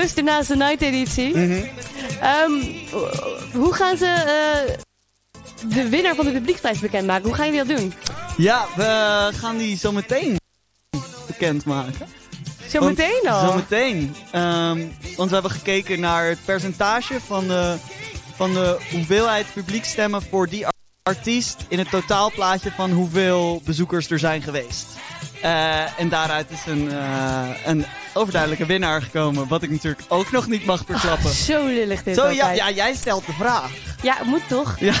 rust naast de night editie. Mhm. Ehm, hoe gaan ze eh, de winnaar van de publieksprijs bekendmaken? Hoe gaan jullie dat doen? Ja, we gaan die zo meteen bekendmaken. Zometeen al? Zometeen. Ehm, want we hebben gekeken naar het percentage van de, van de hoeveelheid publiekstemmen voor die artiest in het totaalplaatje van hoeveel bezoekers er zijn geweest. Eh, en daaruit is een, eh, een overduidelijke winnaar gekomen, wat ik natuurlijk ook nog niet mag verklappen. Zo lullig dit Zo, ja, ja, jij stelt de vraag. Ja, moet toch? Ja.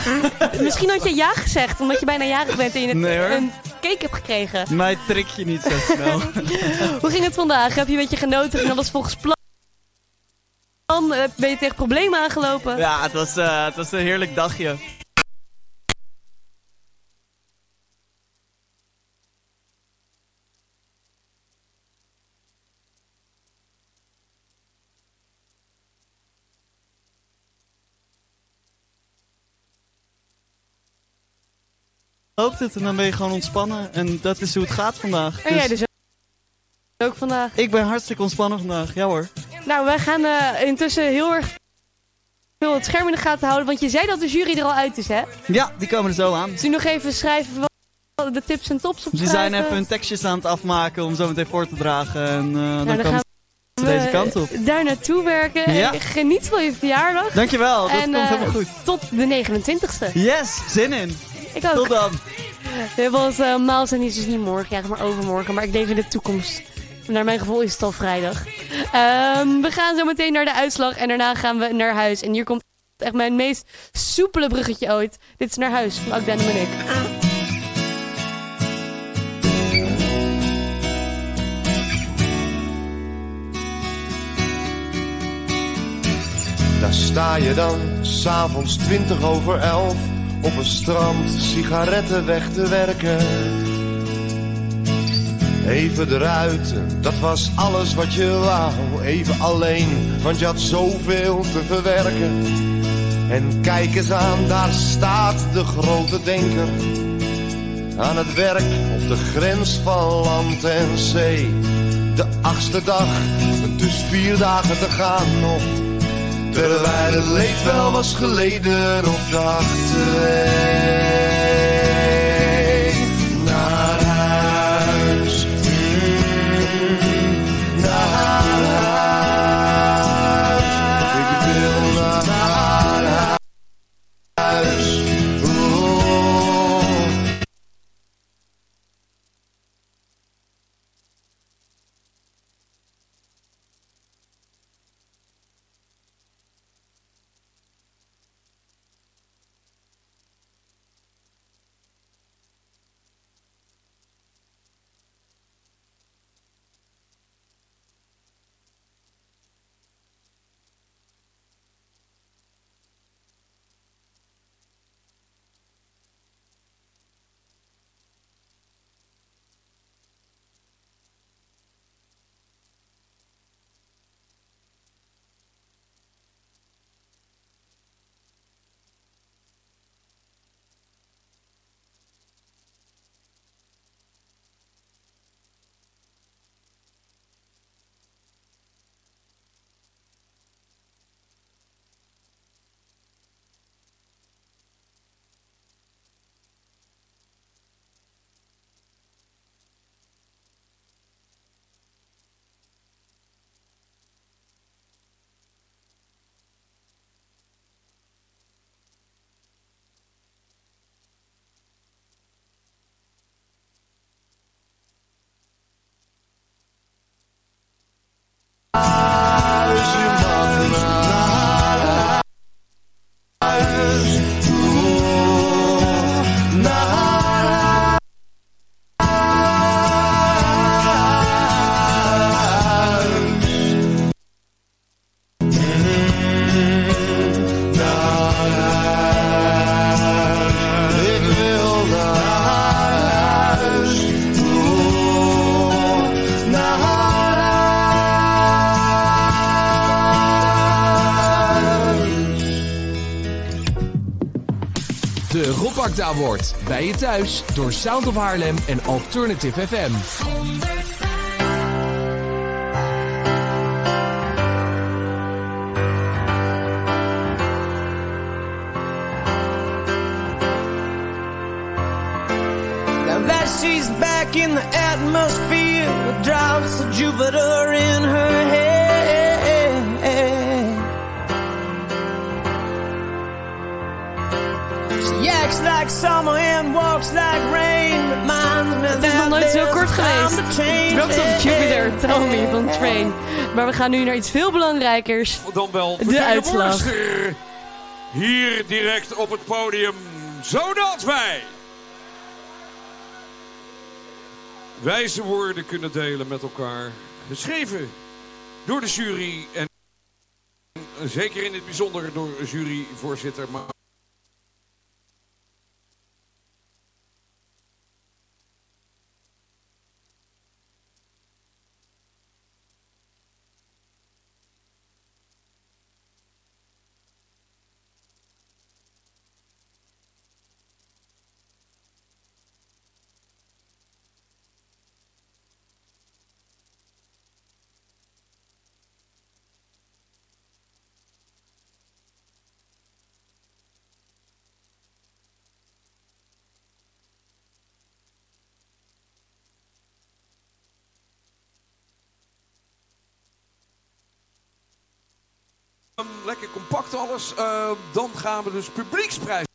Misschien had je ja gezegd, omdat je bijna jarig bent en je Nee, hoor. een cake hebt gekregen. Mij trek je niet zo snel. Hoe ging het vandaag? Heb je een beetje genoten? Ging alles volgens plan? Eh, Ben je tegen problemen aangelopen? ja, het was, eh, het was een heerlijk dagje. Loopt het en dan ben je gewoon ontspannen. En dat is hoe het gaat vandaag. En jij Dus dus ook vandaag. Ik ben hartstikke ontspannen vandaag. Ja hoor. Nou, wij gaan eh, intussen heel erg veel het scherm in de gaten houden. Want je zei dat de jury er al uit is, hè? Ja, die komen er zo aan. Dus nu nog even schrijven wat de tips en tops Ze opschrijven. zijn even hun tekstjes aan het afmaken om zo meteen voor te dragen. En eh, dan Nou, dan komen ze deze kant op. daar naartoe werken. Ja. Geniet van je verjaardag. Dankjewel, dat en, komt eh, helemaal goed. Tot de 29ste. Yes, zin in. Ik ook. Tot dan. We hebben ons uh, Miles en is dus niet morgen, ja, maar overmorgen. Maar ik leef in de toekomst. Naar mijn gevoel is het al vrijdag. Ehm, we gaan zo meteen naar de uitslag en daarna gaan we naar huis. En hier komt echt mijn meest soepele bruggetje ooit. Dit is naar huis van Agda en ik. Daar sta je dan, s'avonds twintig over elf, op een strand sigaretten weg te werken. Even eruit, dat was alles wat je wou. Even alleen, want je had zoveel te verwerken. En kijk eens aan, daar staat de grote denker. Aan het werk op de grens van land en zee. De achtste dag, dus vier dagen te gaan nog. Terwijl het leed wel was geleden op dachten wij Bij je thuis door Sound of Haarlem en Alternative FM. Geweest. Drops of Jupiter, tell me, van Train. Maar we gaan nu naar iets veel belangrijkers. Dan wel De uitslag. Hier direct op het podium. Zodat wij wijze woorden kunnen delen met elkaar. Geschreven door de jury en zeker in het bijzonder door juryvoorzitter. Lekker compact alles. Ehm, dan gaan we dus publieksprijs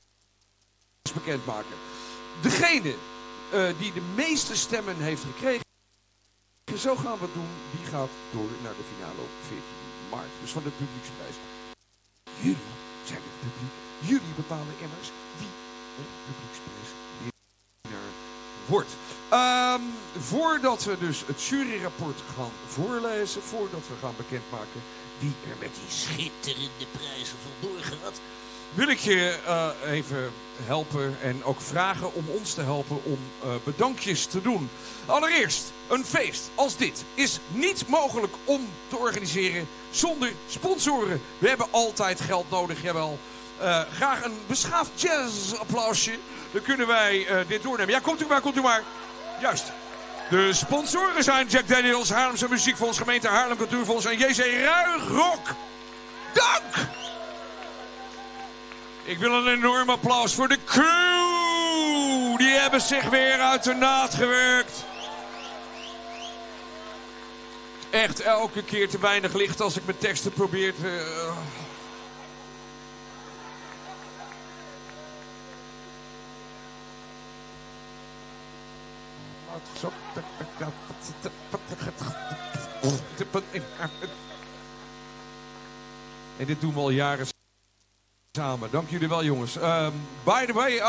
bekendmaken. Degene eh, die de meeste stemmen heeft gekregen, zo gaan we het doen, die gaat door naar de finale op 14 maart. Dus van de publieksprijs. Jullie zijn het publiek. Jullie bepalen immers wie de publieksprijs wordt. Ehm, voordat we dus het juryrapport gaan voorlezen, voordat we gaan bekendmaken wie er met die schitterende prijzen vandoor gaat, wil ik je eh, even helpen en ook vragen om ons te helpen om eh, bedankjes te doen. Allereerst, een feest als dit is niet mogelijk om te organiseren zonder sponsoren. We hebben altijd geld nodig, jawel. Eh, graag een beschaafd jazz-applausje. Dan kunnen wij dit doornemen. Ja, komt u maar, komt u maar. Juist. De sponsoren zijn Jack Daniels, Haarlemse Muziekfonds, Gemeente Haarlem Cultuurfonds en JC Ruigrok. Dank! Ik wil een enorm applaus voor de crew. Die hebben zich weer uit de naad gewerkt. Echt elke keer te weinig licht als ik mijn teksten probeer te... eh. En dit doen we al jaren samen. Dank jullie wel, jongens. Um, by the way,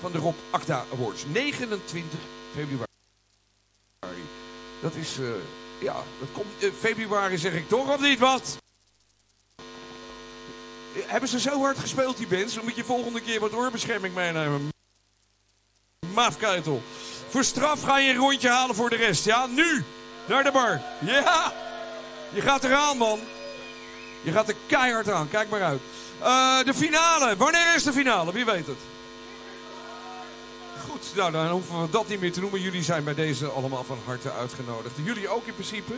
van de Rob Acta Awards. 29 februari. Dat is, uh, ja, dat komt, uh, februari zeg ik toch of niet wat? Hebben ze zo hard gespeeld die bands? Dan moet je volgende keer wat oorbescherming meenemen. Maafkeitel. Voor straf ga je een rondje halen voor de rest, ja? Nu! Naar de bar. Ja! Je gaat eraan, man. Je gaat er keihard aan. Kijk maar uit. De finale. Wanneer is de finale? Wie weet het? Goed, nou dan hoeven we dat niet meer te noemen. Jullie zijn bij deze allemaal van harte uitgenodigd. Jullie ook in principe.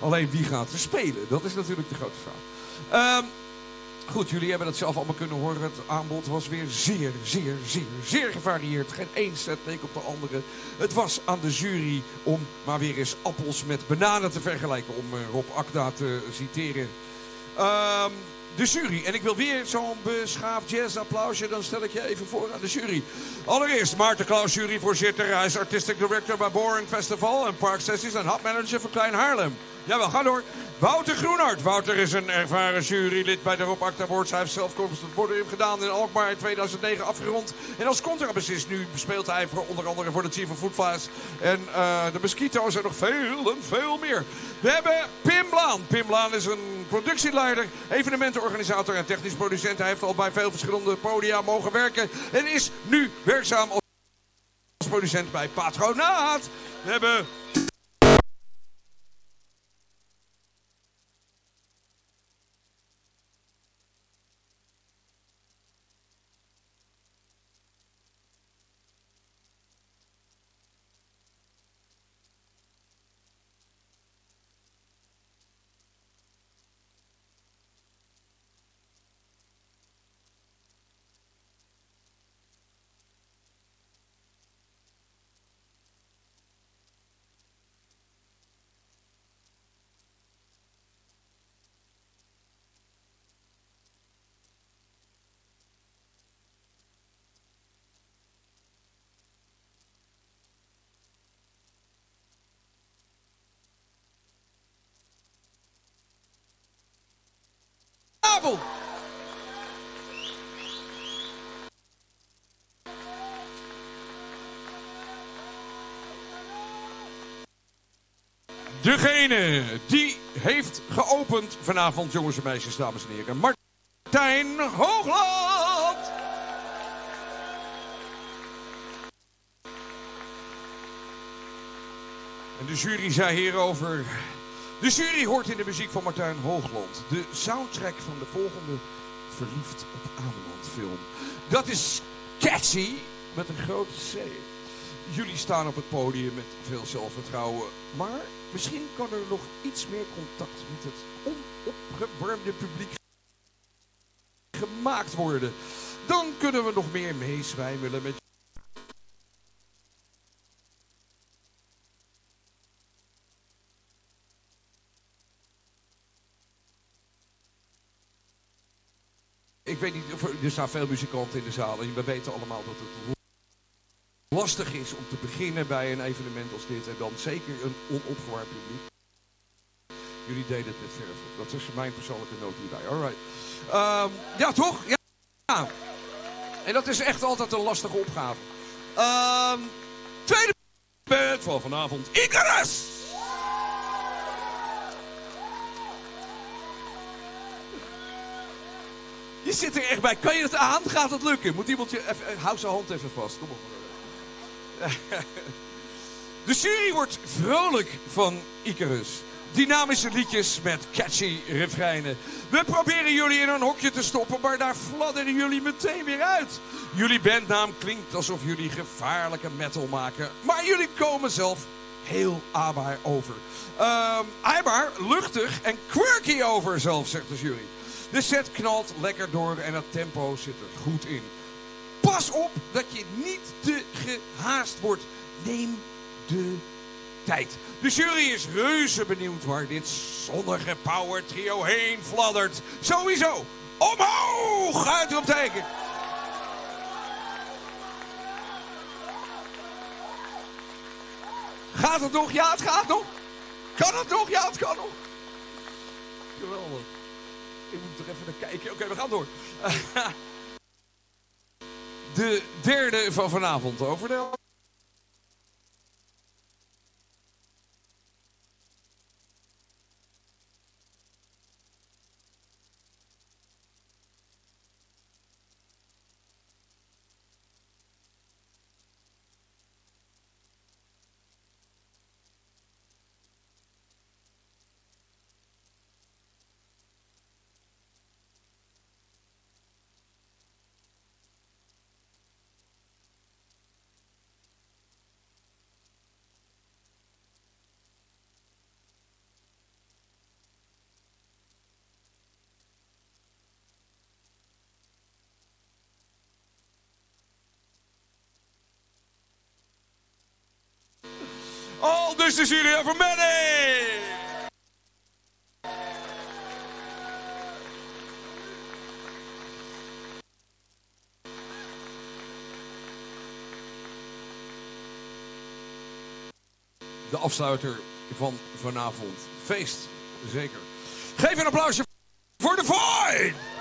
Alleen wie gaat er spelen? Dat is natuurlijk de grote vraag. Um, goed, jullie hebben het zelf allemaal kunnen horen. Het aanbod was weer zeer, zeer, zeer, zeer gevarieerd. Geen één set leek op de andere. Het was aan de jury om maar weer eens appels met bananen te vergelijken. Om uh, Rob Akda te citeren. Um, de jury. En ik wil weer zo'n beschaafd jazz-applausje. Dan stel ik je even voor aan de jury. Allereerst Maarten Klaus, juryvoorzitter. Hij is artistic director bij Boring Festival en Park Sessies en hub manager voor Klein Haarlem. Jawel, ga door. Wouter Groenhart. Wouter is een ervaren jurylid bij de Rob Acta Awards. Hij heeft zelf het Borderium gedaan in Alkmaar in 2009 afgerond. En als contrabassist nu speelt hij voor, onder andere voor de Chief of Footflies en eh, de Mosquito's en nog veel en veel meer. We hebben Pim Blaan. Pim Blaan is een productieleider, evenementenorganisator en technisch producent. Hij heeft al bij veel verschillende podia mogen werken en is nu werkzaam als producent bij Patronaat. We hebben Degene die heeft geopend vanavond, jongens en meisjes, dames en heren. Martijn Hoogland. En de jury zei hierover... De jury hoort in de muziek van Martijn Hoogland. De soundtrack van de volgende Verliefd op Ameland film. Dat is catchy met een grote C. Jullie staan op het podium met veel zelfvertrouwen. Maar misschien kan er nog iets meer contact met het onopgewarmde publiek gemaakt worden. Dan kunnen we nog meer meezwijmelen met weet niet, of er, staan veel muzikanten in de zaal. En we weten allemaal dat het lastig is om te beginnen bij een evenement als dit. En dan zeker een onopgewarmd publiek. Jullie deden het met verf. Dat is mijn persoonlijke noot hierbij. Alright. Ehm, ja, toch? Ja. En dat is echt altijd een lastige opgave. Ehm, tweede band van vanavond. Icarus! Zit er echt bij. Kan je het aan? Gaat het lukken? Moet iemand je even... eh, Hou zijn hand even vast. Kom op. De jury wordt vrolijk van Icarus. Dynamische liedjes met catchy refreinen. We proberen jullie in een hokje te stoppen, maar daar fladderen jullie meteen weer uit. Jullie bandnaam klinkt alsof jullie gevaarlijke metal maken. Maar jullie komen zelf heel aardbaar over. Ehm aardbaar, luchtig en quirky over zelf, zegt de jury. De set knalt lekker door en het tempo zit er goed in. Pas op dat je niet te gehaast wordt. Neem de tijd. De jury is reuze benieuwd waar dit zonnige power trio heen fladdert. Sowieso. Omhoog! Uitroepteken. Gaat het nog? Ja, het gaat nog. Kan het nog? Ja, het kan nog. Geweldig. Ik moet er even naar kijken. Oké, we gaan door. De derde van vanavond over de... Dus de jury over Manny! De afsluiter van vanavond. feest, zeker. Geef een applausje voor de Void!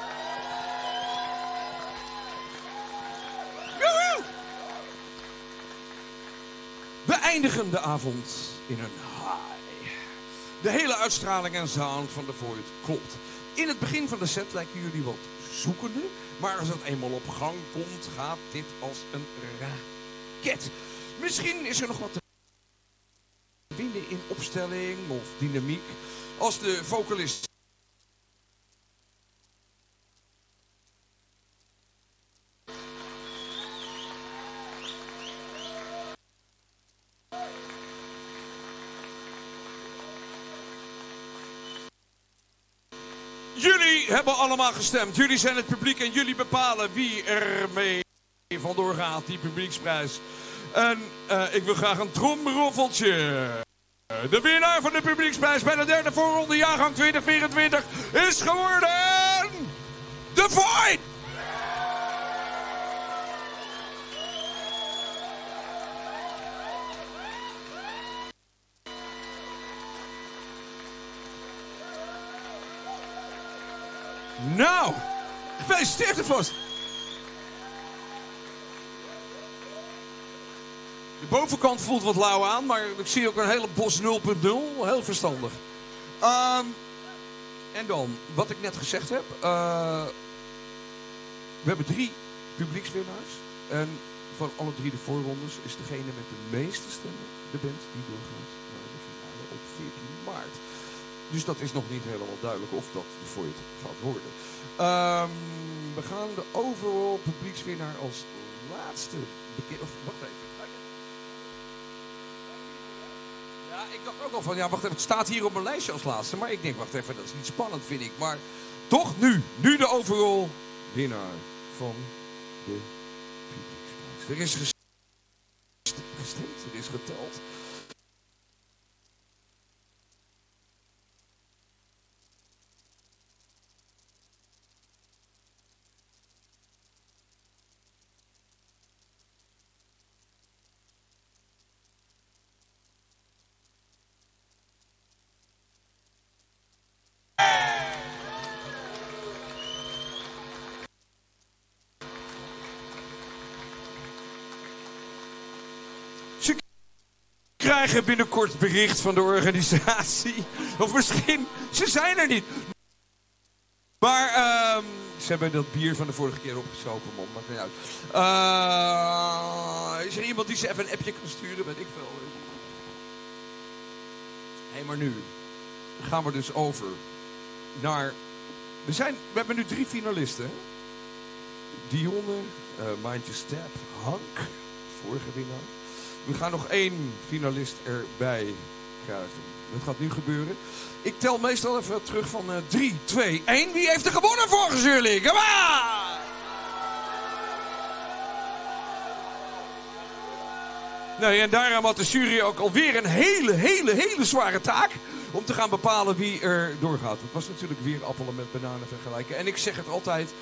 We eindigen de avond in een high. De hele uitstraling en sound van de Void klopt. In het begin van de set lijken jullie wat zoekende. Maar als het eenmaal op gang komt, gaat dit als een raket. Misschien is er nog wat te in opstelling of dynamiek. Als de vocalist hebben allemaal gestemd. Jullie zijn het publiek en jullie bepalen wie er mee vandoor gaat, die publieksprijs. En eh, ik wil graag een tromroffeltje. De winnaar van de publieksprijs bij de derde voorronde jaargang 2024 is geworden... The Void! Nou, gefeliciteerd ervast. De bovenkant voelt wat lauw aan, maar ik zie ook een hele bos 0.0. Heel verstandig. Ehm, en dan, wat ik net gezegd heb. eh, we hebben drie publiekswinnaars. En van alle drie de voorrondes is degene met de meeste stemmen de band die doorgaat naar de finale op 14 maart. Dus dat is nog niet helemaal duidelijk of dat de Void gaat worden. Ehm, we gaan de overall publiekswinnaar als laatste bekend... Of wacht even. Ja, ik dacht ook al van, ja wacht even, het staat hier op mijn lijstje als laatste. Maar ik denk, wacht even, dat is niet spannend vind ik. Maar toch nu, nu de overall winnaar van de publieksprijs. Er is gest- gestemd, er is geteld. Ze krijgen binnenkort bericht van de organisatie. Of misschien, ze zijn er niet. Maar ehm, ze hebben dat bier van de vorige keer opgestoken, man. Maakt niet uit. Eh, is er iemand die ze even een appje kan sturen? Weet ik veel. Hé, maar nu gaan we dus over naar... We, zijn, we hebben nu drie finalisten. Dionne, eh Mindje Step, Hank, vorige winnaar. We gaan nog één finalist erbij krijgen. Dat gaat nu gebeuren. Ik tel meestal even terug van 3, 2, 1. Wie heeft er gewonnen volgens jullie? Kom aan! Nee, en daarom had de jury ook alweer een hele, hele, hele zware taak. Om te gaan bepalen wie er doorgaat. Het was natuurlijk weer appelen met bananen vergelijken. En ik zeg het altijd.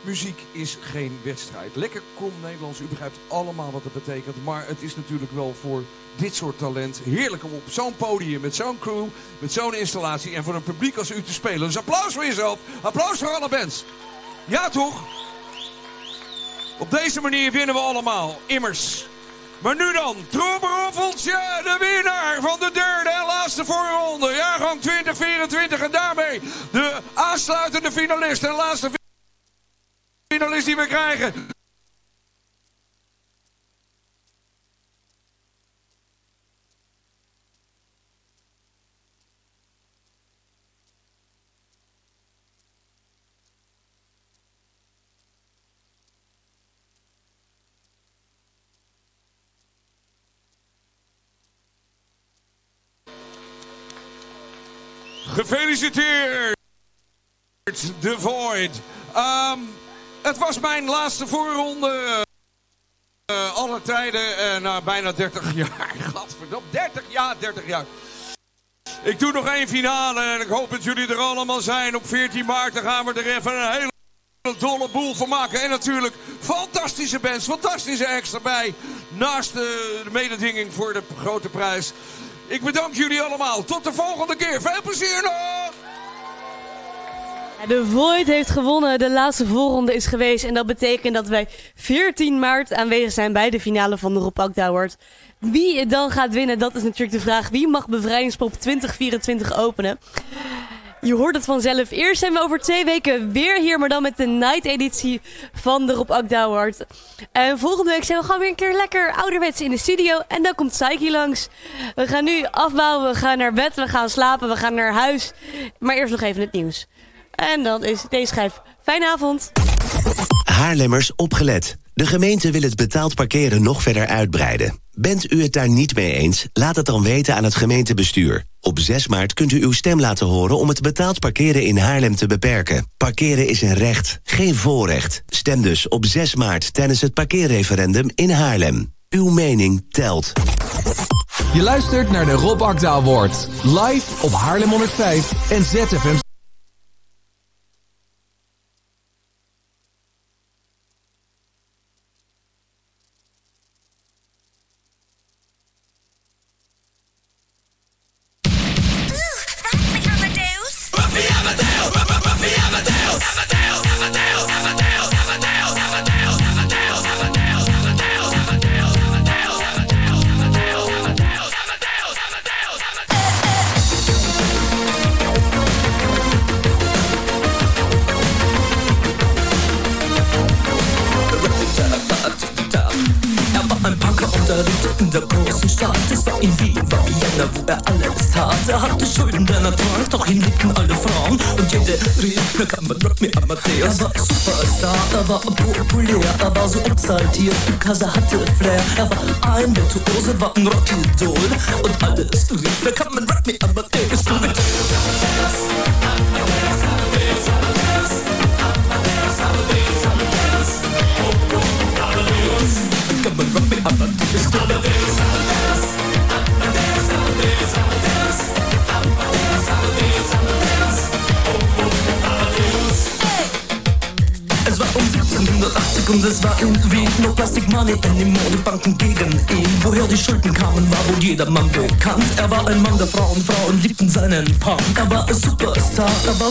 Muziek is geen wedstrijd. Lekker krom Nederlands, u begrijpt allemaal wat het betekent. Maar het is natuurlijk wel voor dit soort talent heerlijk om op zo'n podium, met zo'n crew, met zo'n installatie en voor een publiek als u te spelen. Dus applaus voor jezelf, applaus voor alle bands. Ja toch? Op deze manier winnen we allemaal, immers. Maar nu dan, trommeroffeltje, de winnaar van de derde en laatste voorronde, jaargang 2024. En daarmee de aansluitende finalist en laatste finalist die we krijgen. Gefeliciteerd, The Void. Ehm, het was mijn laatste voorronde. eh alle tijden, eh, na bijna 30 jaar. Gadverdamme, 30 jaar, 30 jaar. Ik doe nog één finale en ik hoop dat jullie er allemaal zijn. Op 14 maart dan gaan we er even een hele dolle boel van maken. En natuurlijk fantastische bands, fantastische acts erbij. Naast de, de mededinging voor de grote prijs. Ik bedank jullie allemaal. Tot de volgende keer. Veel plezier nog! De Void heeft gewonnen. De laatste voorronde is geweest. En dat betekent dat wij 14 maart aanwezig zijn bij de finale van de Rob Award. Wie dan gaat winnen, dat is natuurlijk de vraag. Wie mag Bevrijdingspop 2024 openen? Je hoort het vanzelf. Eerst zijn we over twee weken weer hier, maar dan met de night editie van de Rob Award. En volgende week zijn we gewoon weer een keer lekker ouderwets in de studio. En dan komt Psyche langs. We gaan nu afbouwen, we gaan naar bed, we gaan slapen, we gaan naar huis. Maar eerst nog even het nieuws. En dan is deze schijf. Fijne avond. Haarlemmers opgelet. De gemeente wil het betaald parkeren nog verder uitbreiden. Bent u het daar niet mee eens? Laat het dan weten aan het gemeentebestuur. Op 6 maart kunt u uw stem laten horen om het betaald parkeren in Haarlem te beperken. Parkeren is een recht, geen voorrecht. Stem dus op 6 maart tijdens het parkeerreferendum in Haarlem. Uw mening telt. Je luistert naar de Rob Akda Award. Live op Haarlem 105 en ZFM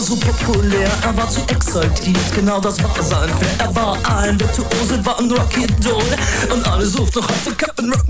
Superstar, er war so populär. Er war zu exaltiert, genau das war sein Flair Er war ein Virtuose, war ein Rocky-Doll Und alle suchten noch heute Captain Rock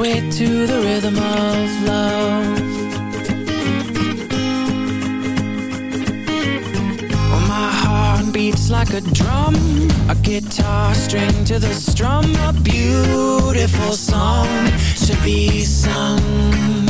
sway to the rhythm of love. My heart beats like a drum A guitar string to the strum A beautiful song to be sung.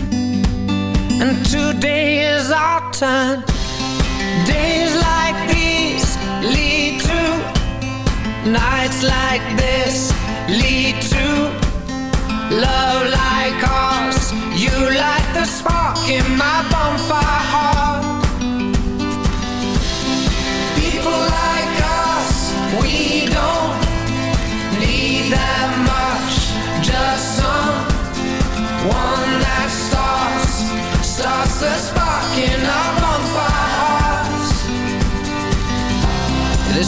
Today is our turn. Days like these lead to nights like this lead to love like ours. You light the spark in my bonfire heart.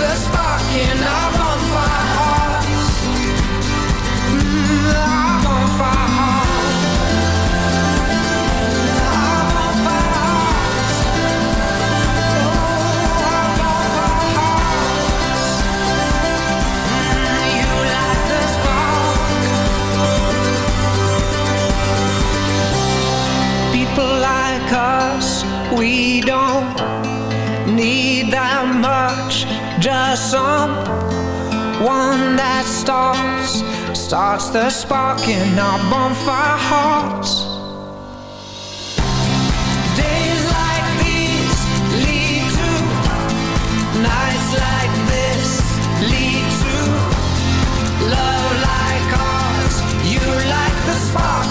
the spark someone that starts, starts the spark in our bonfire hearts. Days like these lead to nights like this lead to love like ours. You light the spark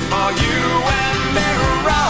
Before you and me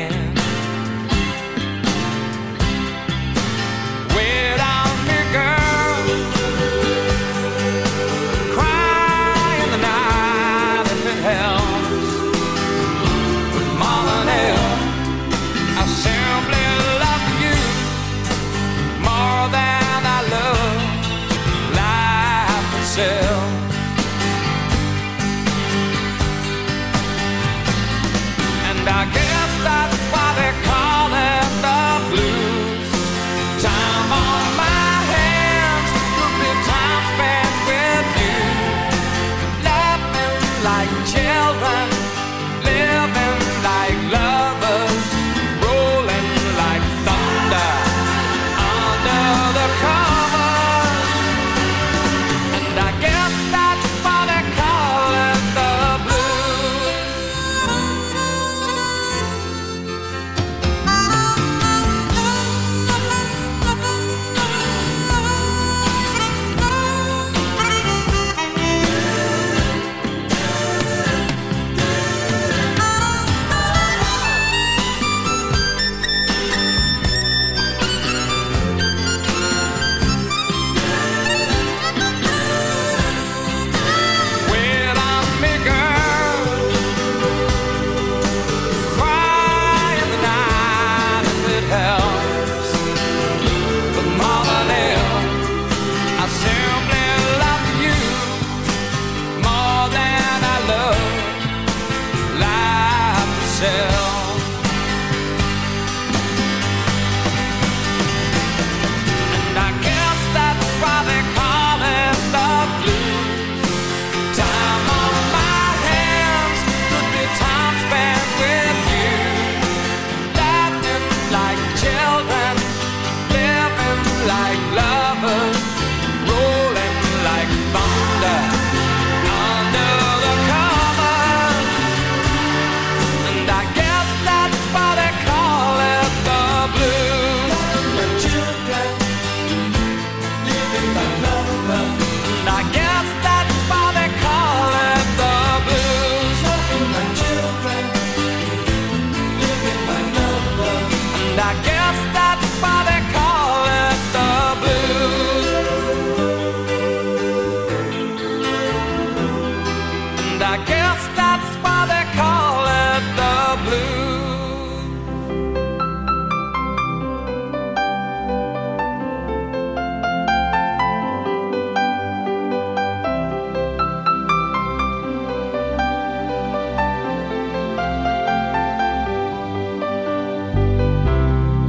Why they call it the.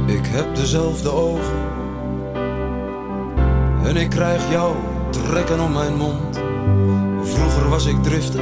Ik heb dezelfde ogen en ik krijg jou trekken om mijn mond. Vroeger was ik driftig,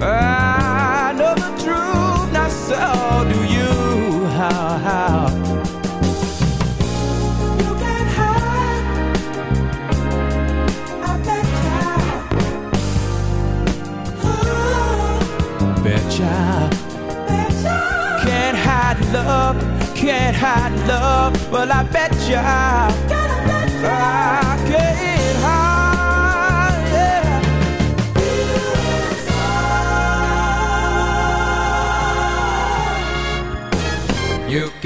I know the truth, not so do you. How, how? You can't hide. I bet ya. Betcha. Can't hide love, can't hide love. Well, I bet ya.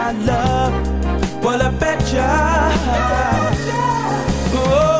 My love? Well, I bet ya. Oh,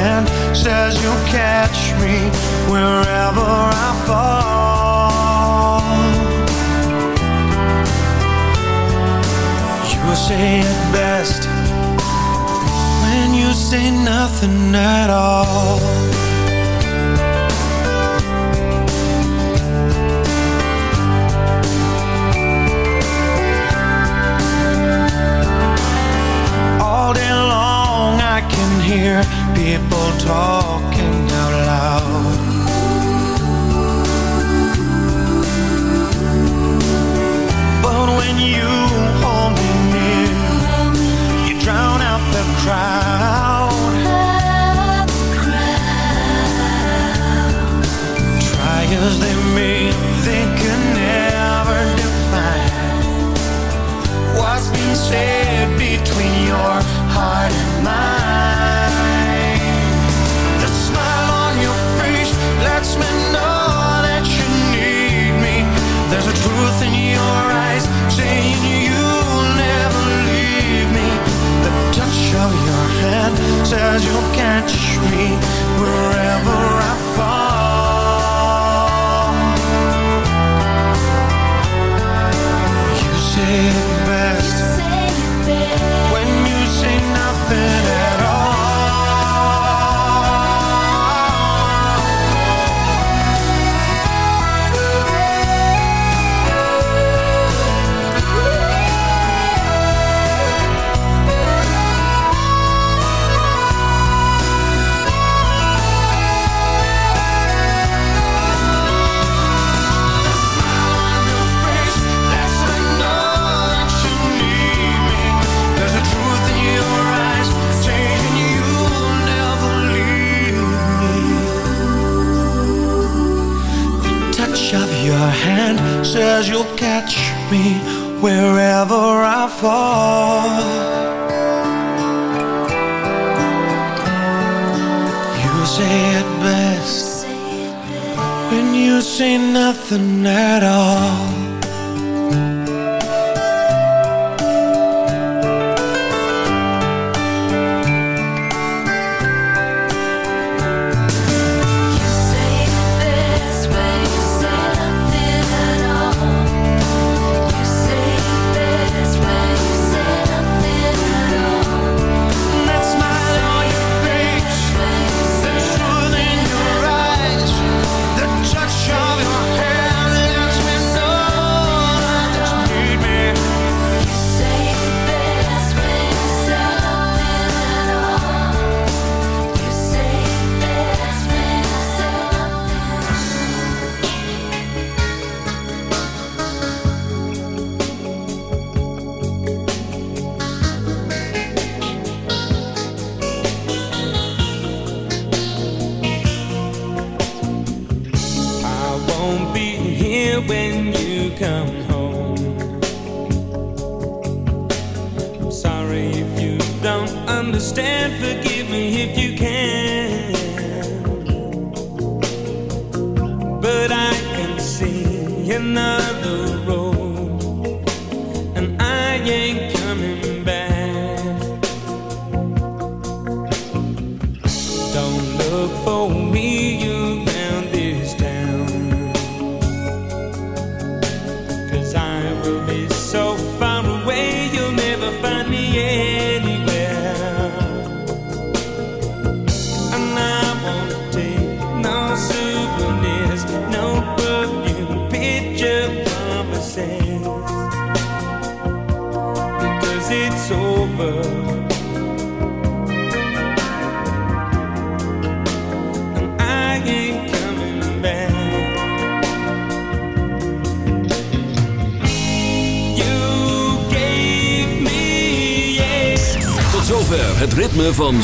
hand says you'll catch me wherever I fall. You say it best when you say nothing at all. All day long I can hear talking out loud But when you hold me near You drown out the crowd. Try as they may, they can never define What's been said between your